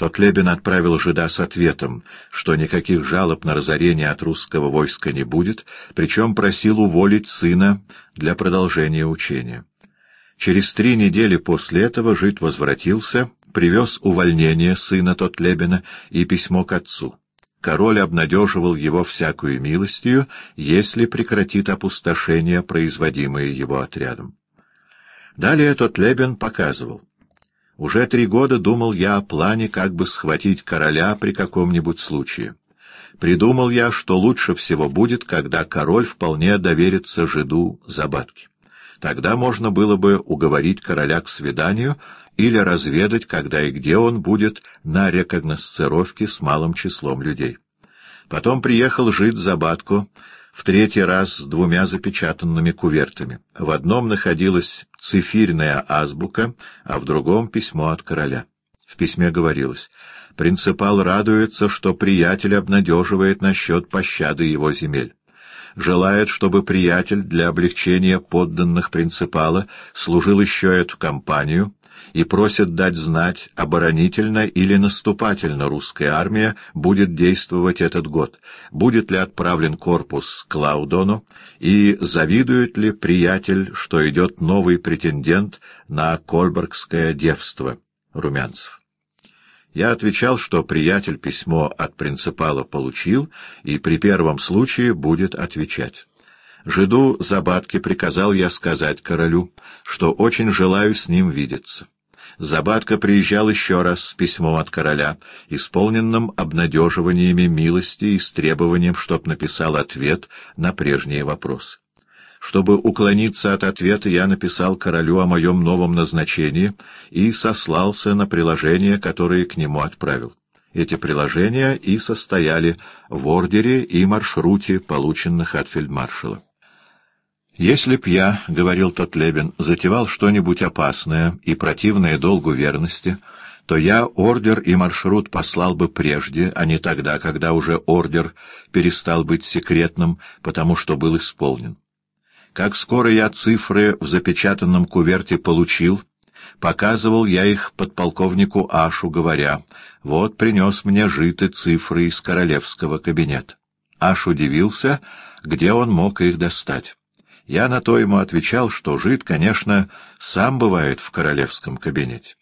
Тот Лебен отправил жида с ответом, что никаких жалоб на разорение от русского войска не будет, причем просил уволить сына для продолжения учения. Через три недели после этого жид возвратился, привез увольнение сына Тотлебена и письмо к отцу. Король обнадеживал его всякую милостью, если прекратит опустошение, производимое его отрядом. Далее Тотлебен показывал. Уже три года думал я о плане, как бы схватить короля при каком-нибудь случае. Придумал я, что лучше всего будет, когда король вполне доверится жиду Забатки. Тогда можно было бы уговорить короля к свиданию или разведать, когда и где он будет на рекогносцировке с малым числом людей. Потом приехал жид Забатку, в третий раз с двумя запечатанными кувертами. В одном находилась цифирная азбука, а в другом — письмо от короля. В письме говорилось «Принципал радуется, что приятель обнадеживает насчет пощады его земель. Желает, чтобы приятель для облегчения подданных принципала служил еще эту кампанию» и просит дать знать, оборонительно или наступательно русская армия будет действовать этот год, будет ли отправлен корпус к Лаудону, и завидует ли приятель, что идет новый претендент на Кольбергское девство Румянцев. Я отвечал, что приятель письмо от принципала получил и при первом случае будет отвечать. Жиду Забатке приказал я сказать королю, что очень желаю с ним видеться. Забатка приезжал еще раз с письмом от короля, исполненным обнадеживаниями милости и с требованием, чтоб написал ответ на прежние вопросы. Чтобы уклониться от ответа, я написал королю о моем новом назначении и сослался на приложения, которые к нему отправил. Эти приложения и состояли в ордере и маршруте, полученных от фельдмаршала. «Если б я, — говорил тот Лебен, — затевал что-нибудь опасное и противное долгу верности, то я ордер и маршрут послал бы прежде, а не тогда, когда уже ордер перестал быть секретным, потому что был исполнен. Как скоро я цифры в запечатанном куверте получил, показывал я их подполковнику Ашу, говоря, «Вот принес мне житы цифры из королевского кабинета». Аш удивился, где он мог их достать. Я на то ему отвечал, что жид, конечно, сам бывает в королевском кабинете.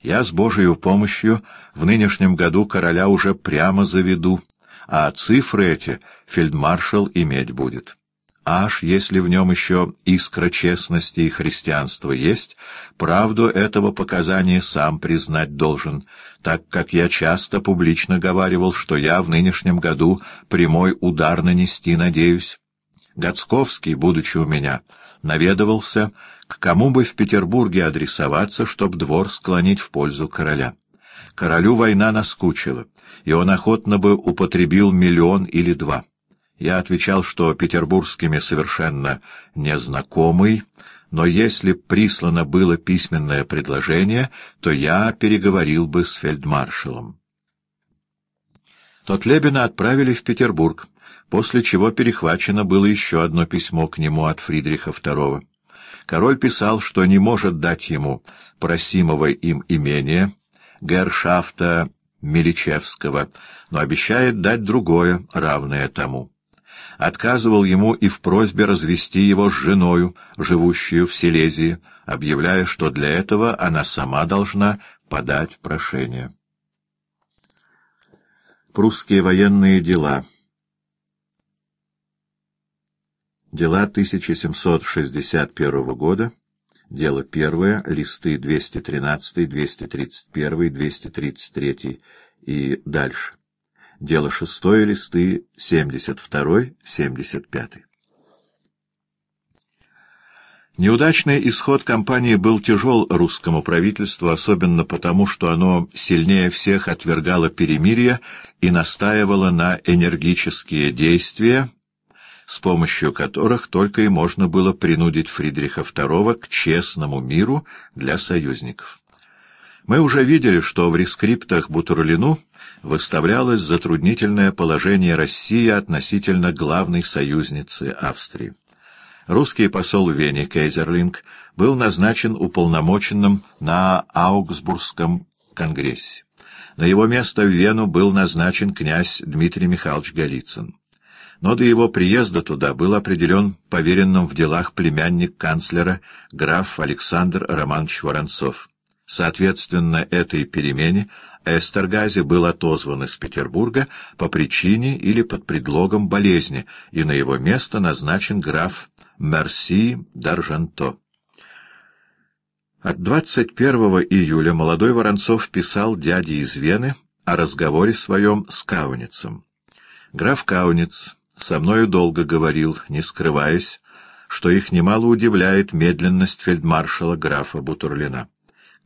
Я с Божьей помощью в нынешнем году короля уже прямо заведу, а цифры эти фельдмаршал иметь будет. Аж если в нем еще искра честности и христианства есть, правду этого показания сам признать должен, так как я часто публично говаривал, что я в нынешнем году прямой удар нанести надеюсь. Гацковский, будучи у меня, наведывался, к кому бы в Петербурге адресоваться, чтоб двор склонить в пользу короля. Королю война наскучила, и он охотно бы употребил миллион или два. Я отвечал, что петербургскими совершенно незнакомый, но если прислано было письменное предложение, то я переговорил бы с фельдмаршалом. Тот Лебена отправили в Петербург после чего перехвачено было еще одно письмо к нему от Фридриха II. Король писал, что не может дать ему просимого им имения, Гершафта Миличевского, но обещает дать другое, равное тому. Отказывал ему и в просьбе развести его с женою, живущую в Силезии, объявляя, что для этого она сама должна подать прошение. Прусские военные дела Дела 1761 года. Дело первое. Листы 213, 231, 233 и дальше. Дело шестое. Листы 72, 75. Неудачный исход кампании был тяжел русскому правительству, особенно потому, что оно сильнее всех отвергало перемирие и настаивало на энергические действия, с помощью которых только и можно было принудить Фридриха II к честному миру для союзников. Мы уже видели, что в рескриптах Бутурлину выставлялось затруднительное положение России относительно главной союзницы Австрии. Русский посол в Вене Кейзерлинг был назначен уполномоченным на Аугсбургском конгрессе. На его место в Вену был назначен князь Дмитрий Михайлович Голицын. Но до его приезда туда был определен поверенным в делах племянник канцлера граф Александр Романович Воронцов. Соответственно, этой перемене Эстергази был отозван из Петербурга по причине или под предлогом болезни, и на его место назначен граф Мерси Даржанто. От 21 июля молодой Воронцов писал дяде из Вены о разговоре своем с Кауницем. Граф Кауниц со мною долго говорил, не скрываясь, что их немало удивляет медленность фельдмаршала графа Бутурлина.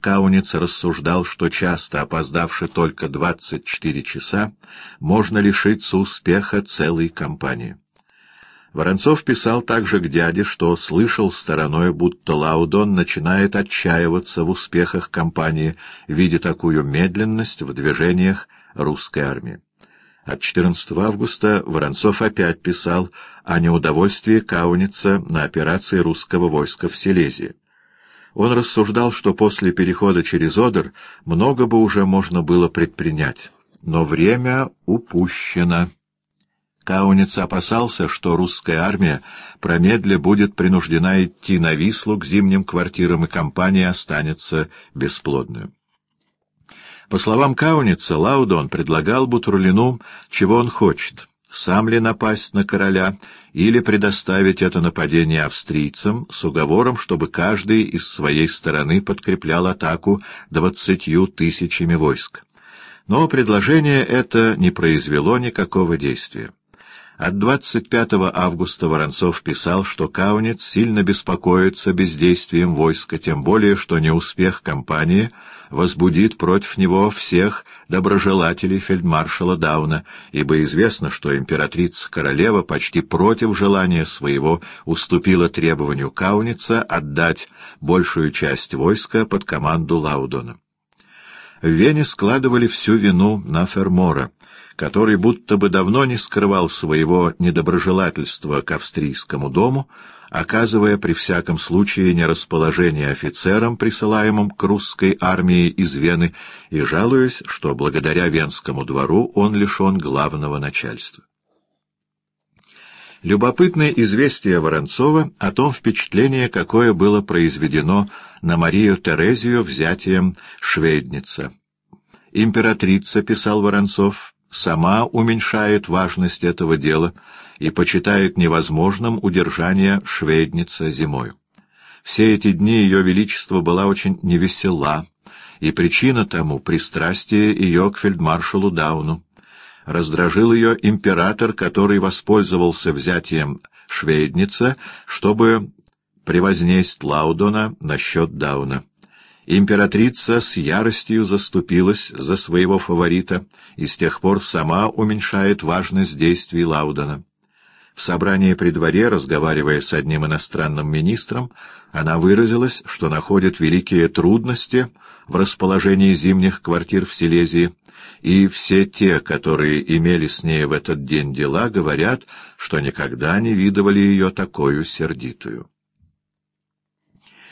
Кауниц рассуждал, что часто, опоздавши только 24 часа, можно лишиться успеха целой кампании. Воронцов писал также к дяде, что слышал стороной, будто Лаудон начинает отчаиваться в успехах кампании, видя такую медленность в движениях русской армии. От 14 августа Воронцов опять писал о неудовольствии Кауница на операции русского войска в Силезии. Он рассуждал, что после перехода через Одер много бы уже можно было предпринять, но время упущено. Кауниц опасался, что русская армия промедля будет принуждена идти на Вислу к зимним квартирам, и компания останется бесплодной. По словам Кауница, Лаудон предлагал Бутурлину, чего он хочет — сам ли напасть на короля или предоставить это нападение австрийцам с уговором, чтобы каждый из своей стороны подкреплял атаку двадцатью тысячами войск. Но предложение это не произвело никакого действия. От 25 августа Воронцов писал, что Каунец сильно беспокоится бездействием войска, тем более, что неуспех кампании возбудит против него всех доброжелателей фельдмаршала Дауна, ибо известно, что императрица-королева почти против желания своего уступила требованию Кауница отдать большую часть войска под команду Лаудона. В Вене складывали всю вину на Фермора — который будто бы давно не скрывал своего недоброжелательства к австрийскому дому, оказывая при всяком случае нерасположение офицерам, присылаемым к русской армии из Вены, и жалуясь, что благодаря Венскому двору он лишен главного начальства. Любопытное известие Воронцова о том впечатлении, какое было произведено на Марию Терезию взятием Шведница. «Императрица», — писал Воронцов, сама уменьшает важность этого дела и почитает невозможным удержание шведница зимою. Все эти дни ее величество была очень невесела, и причина тому — пристрастие ее к фельдмаршалу Дауну. Раздражил ее император, который воспользовался взятием шведница, чтобы превознесть Лаудона насчет Дауна. Императрица с яростью заступилась за своего фаворита и с тех пор сама уменьшает важность действий Лаудена. В собрании при дворе, разговаривая с одним иностранным министром, она выразилась, что находит великие трудности в расположении зимних квартир в Силезии, и все те, которые имели с ней в этот день дела, говорят, что никогда не видывали ее такую сердитую.